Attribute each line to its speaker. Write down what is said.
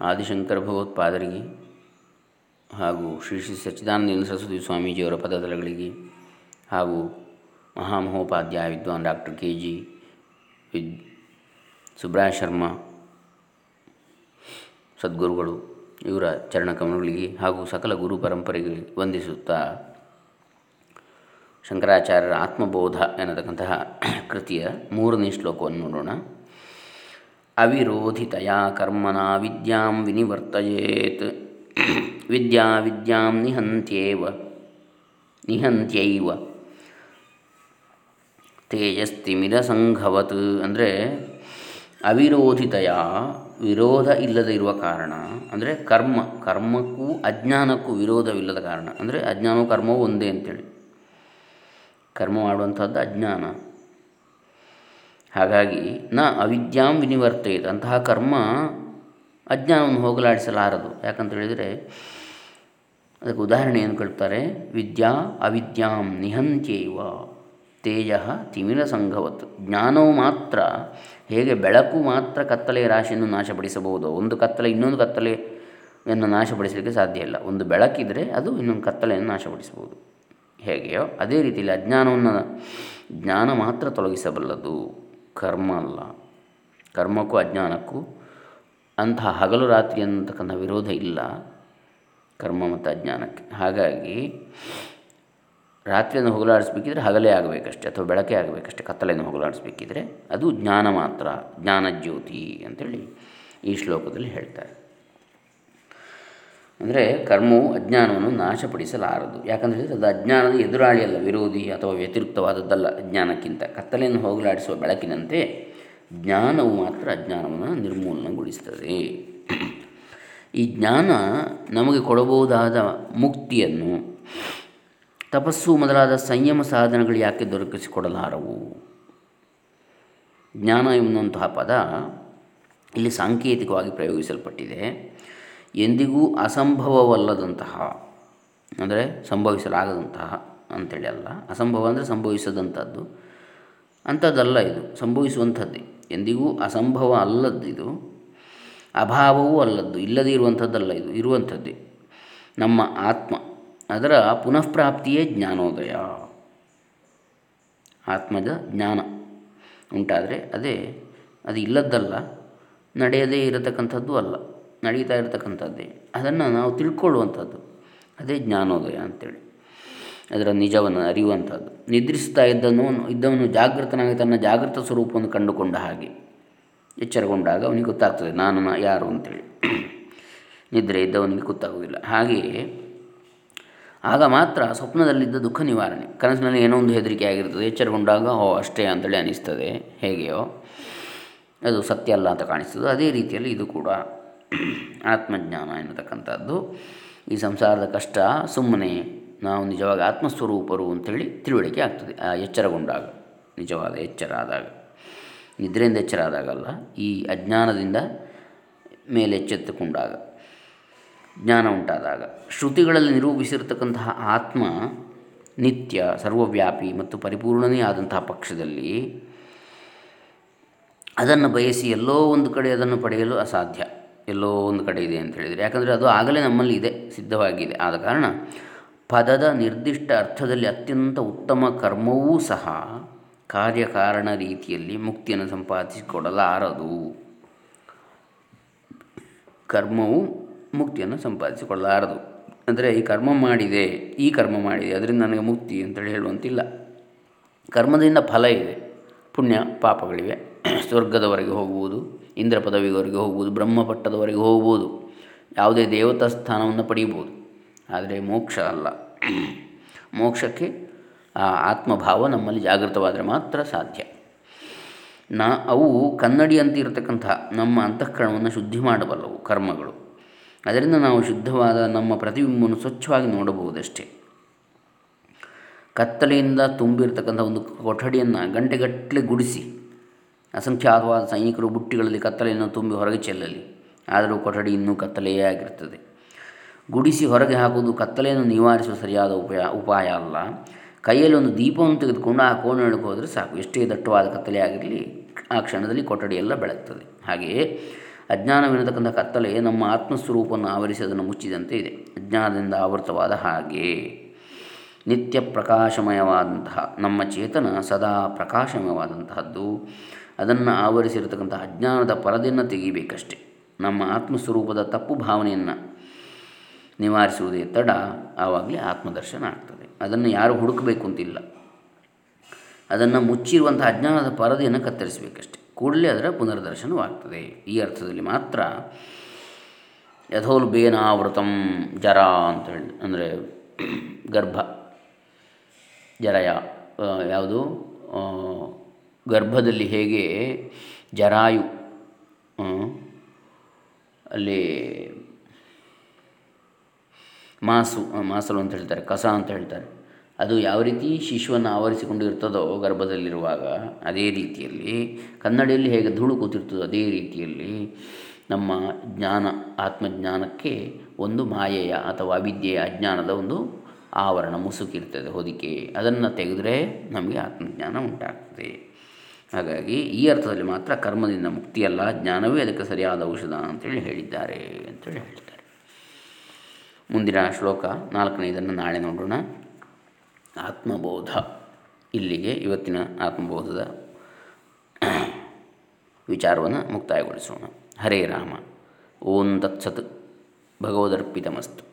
Speaker 1: ಆದಿಶಂಕರ ಭಗವತ್ಪಾದರಿಗೆ ಹಾಗೂ ಶ್ರೀ ಶ್ರೀ ಸಚ್ಚಿದಾನಂದ ಸರಸ್ವತಿ ಸ್ವಾಮೀಜಿಯವರ ಪದತಲಗಳಿಗೆ ಹಾಗೂ ಮಹಾಮಹೋಪಾಧ್ಯಾಯ ವಿದ್ವಾನ್ ಡಾಕ್ಟರ್ ಕೆ ಜಿ ವಿದ್ ಸುಬ್ರಾಯ ಶರ್ಮಾ ಸದ್ಗುರುಗಳು ಇವರ ಚರಣಕಮಲಗಳಿಗೆ ಹಾಗೂ ಸಕಲ ಗುರು ಪರಂಪರೆಗೆ ವಂದಿಸುತ್ತಾ ಶಂಕರಾಚಾರ್ಯರ ಆತ್ಮಬೋಧ ಎನ್ನತಕ್ಕಂತಹ ಕೃತಿಯ ಮೂರನೇ ಶ್ಲೋಕವನ್ನು ನೋಡೋಣ. ಅವಿರೋಧಿತಯ ಕರ್ಮನ ವಿದ್ಯಾಂ ವಿನಿವರ್ತಯೇತ್ ವಿದ್ಯಾ ವಿದ್ಯಾಂ ನಿಹಂತ್ಯೇವ ನಿಹಂತ್ಯೈವ ತೇಜಸ್ತಿಮಿರಸಂಘವತ್ ಅಂದರೆ ಅವಿರೋಧಿತಯಾ, ವಿರೋಧ ಇಲ್ಲದೆ ಇರುವ ಕಾರಣ, ಅಂದರೆ ಕರ್ಮ, ಕರ್ಮಕ್ಕೂ ಅಜ್ಞಾನಕ್ಕೂ ವಿರೋಧವಿಲ್ಲದ ಕಾರಣ, ಅಂದರೆ ಅಜ್ಞಾನವು ಕರ್ಮವು ಒಂದೇ ಅಂತೇಳಿ. ಕರ್ಮ ಮಾಡುವಂಥದ್ದು ಅಜ್ಞಾನ. ಹಾಗಾಗಿ ನ ಅವಿದ್ಯಾಂ ವಿನಿವರ್ತಯಿತ. ಅಂತಹ ಕರ್ಮ ಅಜ್ಞಾನವನ್ನು ಹೋಗಲಾಡಿಸಲಾರದು. ಯಾಕಂತ ಹೇಳಿದರೆ, ಅದಕ್ಕೆ ಉದಾಹರಣೆ ಏನು ಕೇಳ್ತಾರೆ? ವಿದ್ಯಾ ಅವಿದ್ಯಾಂ ನಿಹಂತ್ಯೈವ ತೇಜ ತಿಮಿರ ಸಂಘವತ್. ಜ್ಞಾನವು ಮಾತ್ರ, ಹೇಗೆ ಬೆಳಕು ಮಾತ್ರ ಕತ್ತಲೆಯ ರಾಶಿಯನ್ನು ನಾಶಪಡಿಸಬಹುದು? ಒಂದು ಕತ್ತಲೆ ಇನ್ನೊಂದು ಕತ್ತಲೆಯನ್ನು ನಾಶಪಡಿಸಲಿಕ್ಕೆ ಸಾಧ್ಯ ಇಲ್ಲ. ಒಂದು ಬೆಳಕಿದ್ರೆ ಅದು ಇನ್ನೊಂದು ಕತ್ತಲೆಯನ್ನು ನಾಶಪಡಿಸಬಹುದು. ಹೇಗೆಯೋ, ಅದೇ ರೀತಿಯಲ್ಲಿ ಅಜ್ಞಾನವನ್ನು ಜ್ಞಾನ ಮಾತ್ರ ತೊಲಗಿಸಬಲ್ಲದು. ಕರ್ಮ ಅಲ್ಲ. ಕರ್ಮಕ್ಕೂ ಅಜ್ಞಾನಕ್ಕೂ ಅಂತಹ ಹಗಲು ರಾತ್ರಿ ಅನ್ನತಕ್ಕಂಥ ವಿರೋಧ ಇಲ್ಲ. ಕರ್ಮ ಮತ್ತು ಅಜ್ಞಾನಕ್ಕೆ. ಹಾಗಾಗಿ ರಾತ್ರಿಯನ್ನು ಹೋಗಲಾಡಿಸ್ಬೇಕಿದ್ರೆ ಹಗಲೇ ಆಗಬೇಕಷ್ಟೆ ಅಥವಾ ಬೆಳಕೆ ಆಗಬೇಕಷ್ಟೆ ಕತ್ತಲೆಯನ್ನು ಹೋಗಲಾಡಿಸ್ಬೇಕಿದ್ರೆ ಅದು ಜ್ಞಾನ ಮಾತ್ರ, ಜ್ಞಾನಜ್ಯೋತಿ ಅಂತೇಳಿ ಈ ಶ್ಲೋಕದಲ್ಲಿ ಹೇಳ್ತಾರೆ. ಅಂದರೆ ಕರ್ಮವು ಅಜ್ಞಾನವನ್ನು ನಾಶಪಡಿಸಲಾರದು. ಯಾಕಂದರೆ ಅದು ಅಜ್ಞಾನದ ಎದುರಾಳಿಯಲ್ಲ ವಿರೋಧಿ ಅಥವಾ ವ್ಯತಿರಿಕ್ತವಾದದ್ದಲ್ಲ ಅಜ್ಞಾನಕ್ಕಿಂತ. ಕತ್ತಲೆಯನ್ನು ಹೋಗಲಾಡಿಸುವ ಬೆಳಕಿನಂತೆ ಜ್ಞಾನವು ಮಾತ್ರ ಅಜ್ಞಾನವನ್ನು ನಿರ್ಮೂಲನಗೊಳಿಸ್ತದೆ. ಈ ಜ್ಞಾನ ನಮಗೆ ಕೊಡಬಹುದಾದ ಮುಕ್ತಿಯನ್ನು ತಪಸ್ಸು ಮೊದಲಾದ ಸಂಯಮ ಸಾಧನಗಳು ಯಾಕೆ ದೊರಕಿಸಿಕೊಡಲಾರವು? ಜ್ಞಾನ ಎನ್ನುವಂತಹ ಪದ ಇಲ್ಲಿ ಸಾಂಕೇತಿಕವಾಗಿ ಪ್ರಯೋಗಿಸಲ್ಪಟ್ಟಿದೆ. ಎಂದಿಗೂ ಅಸಂಭವವಲ್ಲದಂತಹ, ಅಂದರೆ ಸಂಭವಿಸಲಾಗದಂತಹ ಅಂಥೇಳಿ ಅಲ್ಲ, ಅಸಂಭವ ಅಂದರೆ ಸಂಭವಿಸದಂಥದ್ದು. ಅಂಥದ್ದಲ್ಲ ಇದು, ಸಂಭವಿಸುವಂಥದ್ದೇ. ಎಂದಿಗೂ ಅಸಂಭವ ಅಲ್ಲದ್ದಿದು ಅಭಾವವೂ ಅಲ್ಲದ್ದು, ಇಲ್ಲದೇ ಇರುವಂಥದ್ದಲ್ಲ ಇದು, ಇರುವಂಥದ್ದೇ. ನಮ್ಮ ಆತ್ಮ, ಅದರ ಪುನಃಪ್ರಾಪ್ತಿಯೇ ಜ್ಞಾನೋದಯ. ಆತ್ಮದ ಜ್ಞಾನ ಉಂಟಾದರೆ ಅದೇ, ಅದು ಇಲ್ಲದ್ದಲ್ಲ, ನಡೆಯದೇ ಇರತಕ್ಕಂಥದ್ದು ಅಲ್ಲ. ನಡೀತಾ ಇರತಕ್ಕಂಥದ್ದೇ. ಅದನ್ನು ನಾವು ತಿಳ್ಕೊಳ್ಳುವಂಥದ್ದು. ಅದೇ ಜ್ಞಾನೋದಯ ಅಂತೇಳಿ. ಅದರ ನಿಜವನ್ನು ಅರಿಯುವಂಥದ್ದು. ನಿದ್ರಿಸ್ತಾ ಇದ್ದನು ಇದ್ದವನು ಜಾಗೃತನಾಗಿ ತನ್ನ ಜಾಗೃತ ಸ್ವರೂಪವನ್ನು ಕಂಡುಕೊಂಡ ಹಾಗೆ ಎಚ್ಚರಗೊಂಡಾಗ ಅವನಿಗೆ ಗೊತ್ತಾಗ್ತದೆ, ನಾನು ಯಾರು ಅಂತೇಳಿ. ನಿದ್ರೆ ಇದ್ದವನಿಗೆ ಗೊತ್ತಾಗುವುದಿಲ್ಲ. ಹಾಗೆಯೇ ಆಗ ಮಾತ್ರ ಸ್ವಪ್ನದಲ್ಲಿದ್ದ ದುಃಖ ನಿವಾರಣೆ. ಕನಸಿನಲ್ಲಿ ಏನೋ ಒಂದು ಹೆದರಿಕೆ ಆಗಿರ್ತದೆ, ಎಚ್ಚರಗೊಂಡಾಗ ಓ ಅಷ್ಟೇ ಅಂತೇಳಿ ಅನಿಸ್ತದೆ. ಹೇಗೆಯೋ? ಅದು ಸತ್ಯ ಅಲ್ಲ ಅಂತ ಕಾಣಿಸ್ತದೆ. ಅದೇ ರೀತಿಯಲ್ಲಿ ಇದು ಕೂಡ ಆತ್ಮಜ್ಞಾನ ಎನ್ನತಕ್ಕಂಥದ್ದು. ಈ ಸಂಸಾರದ ಕಷ್ಟ ಸುಮ್ಮನೆ ನಾವು ನಿಜವಾಗಿ ಆತ್ಮಸ್ವರೂಪರು ಅಂಥೇಳಿ ತಿಳುವಳಿಕೆ ಆಗ್ತದೆ. ಆ ಎಚ್ಚರಗೊಂಡಾಗ, ನಿಜವಾದ ಎಚ್ಚರ ಆದಾಗ. ನಿದ್ರೆಯಿಂದ ಎಚ್ಚರ ಆದಾಗಲ್ಲ ಈ ಅಜ್ಞಾನದಿಂದ ಮೇಲೆ ಎಚ್ಚೆತ್ತುಕೊಂಡಾಗ ಜ್ಞಾನ ಉಂಟಾದಾಗ, ಶ್ರುತಿಗಳಲ್ಲಿ ನಿರೂಪಿಸಿರತಕ್ಕಂತಹ ಆತ್ಮ ನಿತ್ಯ, ಸರ್ವವ್ಯಾಪಿ ಮತ್ತು ಪರಿಪೂರ್ಣನೇ ಆದಂತಹ ಪಕ್ಷದಲ್ಲಿ ಅದನ್ನು ಬಯಸಿ ಎಲ್ಲೋ ಒಂದು ಕಡೆ ಅದನ್ನು ಪಡೆಯಲು ಅಸಾಧ್ಯ. ಎಲ್ಲೋ ಒಂದು ಕಡೆ ಇದೆ ಅಂತ ಹೇಳಿದರೆ. ಯಾಕಂದರೆ ಅದು ಆಗಲೇ ನಮ್ಮಲ್ಲಿ ಇದೆ, ಸಿದ್ಧವಾಗಿದೆ. ಆದ ಕಾರಣ ಪದದ ನಿರ್ದಿಷ್ಟ ಅರ್ಥದಲ್ಲಿ ಅತ್ಯಂತ ಉತ್ತಮ ಕರ್ಮವೂ ಸಹ ಕಾರ್ಯಕಾರಣ ರೀತಿಯಲ್ಲಿ ಮುಕ್ತಿಯನ್ನು ಸಂಪಾದಿಸಿಕೊಡಲಾರದು. ಕರ್ಮವು ಮುಕ್ತಿಯನ್ನು ಸಂಪಾದಿಸಿಕೊಳ್ಳಲಾರದು. ಅಂದರೆ ಈ ಕರ್ಮ ಮಾಡಿದೆ, ಈ ಕರ್ಮ ಮಾಡಿದೆ, ಅದರಿಂದ ನನಗೆ ಮುಕ್ತಿ ಅಂತೇಳಿ ಹೇಳುವಂತಿಲ್ಲ. ಕರ್ಮದಿಂದ ಫಲ ಇದೆ. ಪುಣ್ಯ ಪಾಪಗಳಿವೆ. ಸ್ವರ್ಗದವರೆಗೆ ಹೋಗುವುದು ಇಂದ್ರ ಪದವಿಯವರೆಗೆ ಹೋಗುವುದು, ಬ್ರಹ್ಮಪಟ್ಟದವರೆಗೆ ಹೋಗ್ಬೋದು ಯಾವುದೇ ದೇವತಾ ಸ್ಥಾನವನ್ನು ಪಡೆಯಬಹುದು. ಆದರೆ ಮೋಕ್ಷ ಅಲ್ಲ. ಮೋಕ್ಷಕ್ಕೆ, ಆ, ಆತ್ಮಭಾವ ನಮ್ಮಲ್ಲಿ ಜಾಗೃತವಾದರೆ ಮಾತ್ರ ಸಾಧ್ಯ. ನಾ, ಅವು ಕನ್ನಡಿಯಂತೆ ಇರತಕ್ಕಂಥ ನಮ್ಮ ಅಂತಃಕರಣವನ್ನು ಶುದ್ಧಿ ಮಾಡಬಲ್ಲವು ಕರ್ಮಗಳು. ಅದರಿಂದ ನಾವು ಶುದ್ಧವಾದ ನಮ್ಮ ಪ್ರತಿಬಿಂಬವನ್ನು ಸ್ವಚ್ಛವಾಗಿ ನೋಡಬಹುದಷ್ಟೇ. ಕತ್ತಲೆಯಿಂದ ತುಂಬಿರತಕ್ಕಂಥ ಒಂದು ಕೊಠಡಿಯನ್ನು ಗಂಟೆಗಟ್ಟಲೆ ಗುಡಿಸಿ ಅಸಂಖ್ಯಾತವಾದ ಸೈನಿಕರು ಬುಟ್ಟಿಗಳಲ್ಲಿ ಕತ್ತಲೆಯನ್ನು ತುಂಬಿ ಹೊರಗೆ ಚೆಲ್ಲಲಿ. ಆದರೂ ಕೊಠಡಿ ಇನ್ನೂ ಕತ್ತಲೆಯೇ ಆಗಿರುತ್ತದೆ. ಗುಡಿಸಿ ಹೊರಗೆ ಹಾಕುವುದು ಕತ್ತಲೆಯನ್ನು ನಿವಾರಿಸುವ ಸರಿಯಾದ ಉಪಾಯ ಉಪಾಯ ಅಲ್ಲ. ಕೈಯಲ್ಲಿ ಒಂದು ದೀಪವನ್ನು ತೆಗೆದುಕೊಂಡು ಆ ಕೋಣೆಯೊಳಗೆ ಹೋದರೆ ಸಾಕು. ಎಷ್ಟೇ ದಟ್ಟವಾದ ಕತ್ತಲೆ ಆಗಿರಲಿ, ಆ ಕ್ಷಣದಲ್ಲಿ ಕೊಠಡಿಯೆಲ್ಲ ಎಲ್ಲ ಬೆಳಗ್ತದೆ. ಹಾಗೆಯೇ ಅಜ್ಞಾನವಿರತಕ್ಕಂಥ ಕತ್ತಲೆ ನಮ್ಮ ಆತ್ಮಸ್ವರೂಪವನ್ನು ಆವರಿಸಿ ಅದನ್ನು ಮುಚ್ಚಿದಂತೆ ಇದೆ. ಅಜ್ಞಾನದಿಂದ ಆವೃತವಾದ ಹಾಗೆ. ನಿತ್ಯ ಪ್ರಕಾಶಮಯವಾದಂತಹ, ನಮ್ಮ ಚೇತನ ಸದಾ ಪ್ರಕಾಶಮಯವಾದಂತಹದ್ದು, ಅದನ್ನು ಆವರಿಸಿರತಕ್ಕಂಥ ಅಜ್ಞಾನದ ಪರದೆಯನ್ನು ತೆಗಿಬೇಕಷ್ಟೆ. ನಮ್ಮ ಆತ್ಮಸ್ವರೂಪದ ತಪ್ಪು ಭಾವನೆಯನ್ನು ನಿವಾರಿಸುವುದೇ ತಡ, ಆವಾಗಲೇ ಆತ್ಮದರ್ಶನ ಆಗ್ತದೆ. ಅದನ್ನು ಯಾರು ಹುಡುಕಬೇಕು ಅಂತಿಲ್ಲ. ಅದನ್ನು ಮುಚ್ಚಿರುವಂಥ ಅಜ್ಞಾನದ ಪರದೆಯನ್ನು ಕತ್ತರಿಸಬೇಕಷ್ಟೆ. ಕೂಡಲೇ ಅದರ ಪುನರ್ದರ್ಶನವಾಗ್ತದೆ. ಈ ಅರ್ಥದಲ್ಲಿ ಮಾತ್ರ ಯಥೋಲ್ಬೇನಾವೃತಂ ಜರ ಅಂತ ಹೇಳಿ, ಅಂದರೆ ಗರ್ಭ. ಜರಯ ಯಾವುದು? ಗರ್ಭದಲ್ಲಿ ಹೇಗೆ ಜರಾಯು ಅಲ್ಲಿ ಮಾಸು ಮಾಸಲು ಅಂತ ಹೇಳ್ತಾರೆ, ಕಸ ಅಂತ ಹೇಳ್ತಾರೆ. ಅದು ಯಾವ ರೀತಿ ಶಿಶುವನ್ನು ಆವರಿಸಿಕೊಂಡಿರ್ತದೋ ಗರ್ಭದಲ್ಲಿರುವಾಗ, ಅದೇ ರೀತಿಯಲ್ಲಿ, ಕನ್ನಡಿಯಲ್ಲಿ ಹೇಗೆ ಧೂಳು ಕೂತಿರ್ತದೋ ಅದೇ ರೀತಿಯಲ್ಲಿ ನಮ್ಮ ಜ್ಞಾನ, ಆತ್ಮಜ್ಞಾನಕ್ಕೆ ಒಂದು ಮಾಯೆಯ ಅಥವಾ ಅವಿದ್ಯೆಯ ಅಜ್ಞಾನದ ಒಂದು ಆವರಣ ಮುಸುಕಿರ್ತದೆ, ಹೊದಿಕೆ. ಅದನ್ನು ತೆಗೆದರೆ ನಮಗೆ ಆತ್ಮಜ್ಞಾನ ಉಂಟಾಗ್ತದೆ. ಹಾಗಾಗಿ ಈ ಅರ್ಥದಲ್ಲಿ ಮಾತ್ರ ಕರ್ಮದಿಂದ ಮುಕ್ತಿಯಲ್ಲ ಜ್ಞಾನವೇ ಅದಕ್ಕೆ ಸರಿಯಾದ ಔಷಧ ಅಂತೇಳಿ ಹೇಳಿದ್ದಾರೆ ಅಂತೇಳಿ ಹೇಳ್ತಾರೆ. ಮುಂದಿನ ಶ್ಲೋಕ ನಾಲ್ಕನೇದನ್ನು ನಾಳೆ ನೋಡೋಣ. ಆತ್ಮಬೋಧ. ಇಲ್ಲಿಗೆ ಇವತ್ತಿನ ಆತ್ಮಬೋಧದ ವಿಚಾರವನ್ನು ಮುಕ್ತಾಯಗೊಳಿಸೋಣ. ಹರೇ ರಾಮ. ಓಂ ತತ್ಸತ್. ಭಗವದರ್ಪಿತಮಸ್ತು.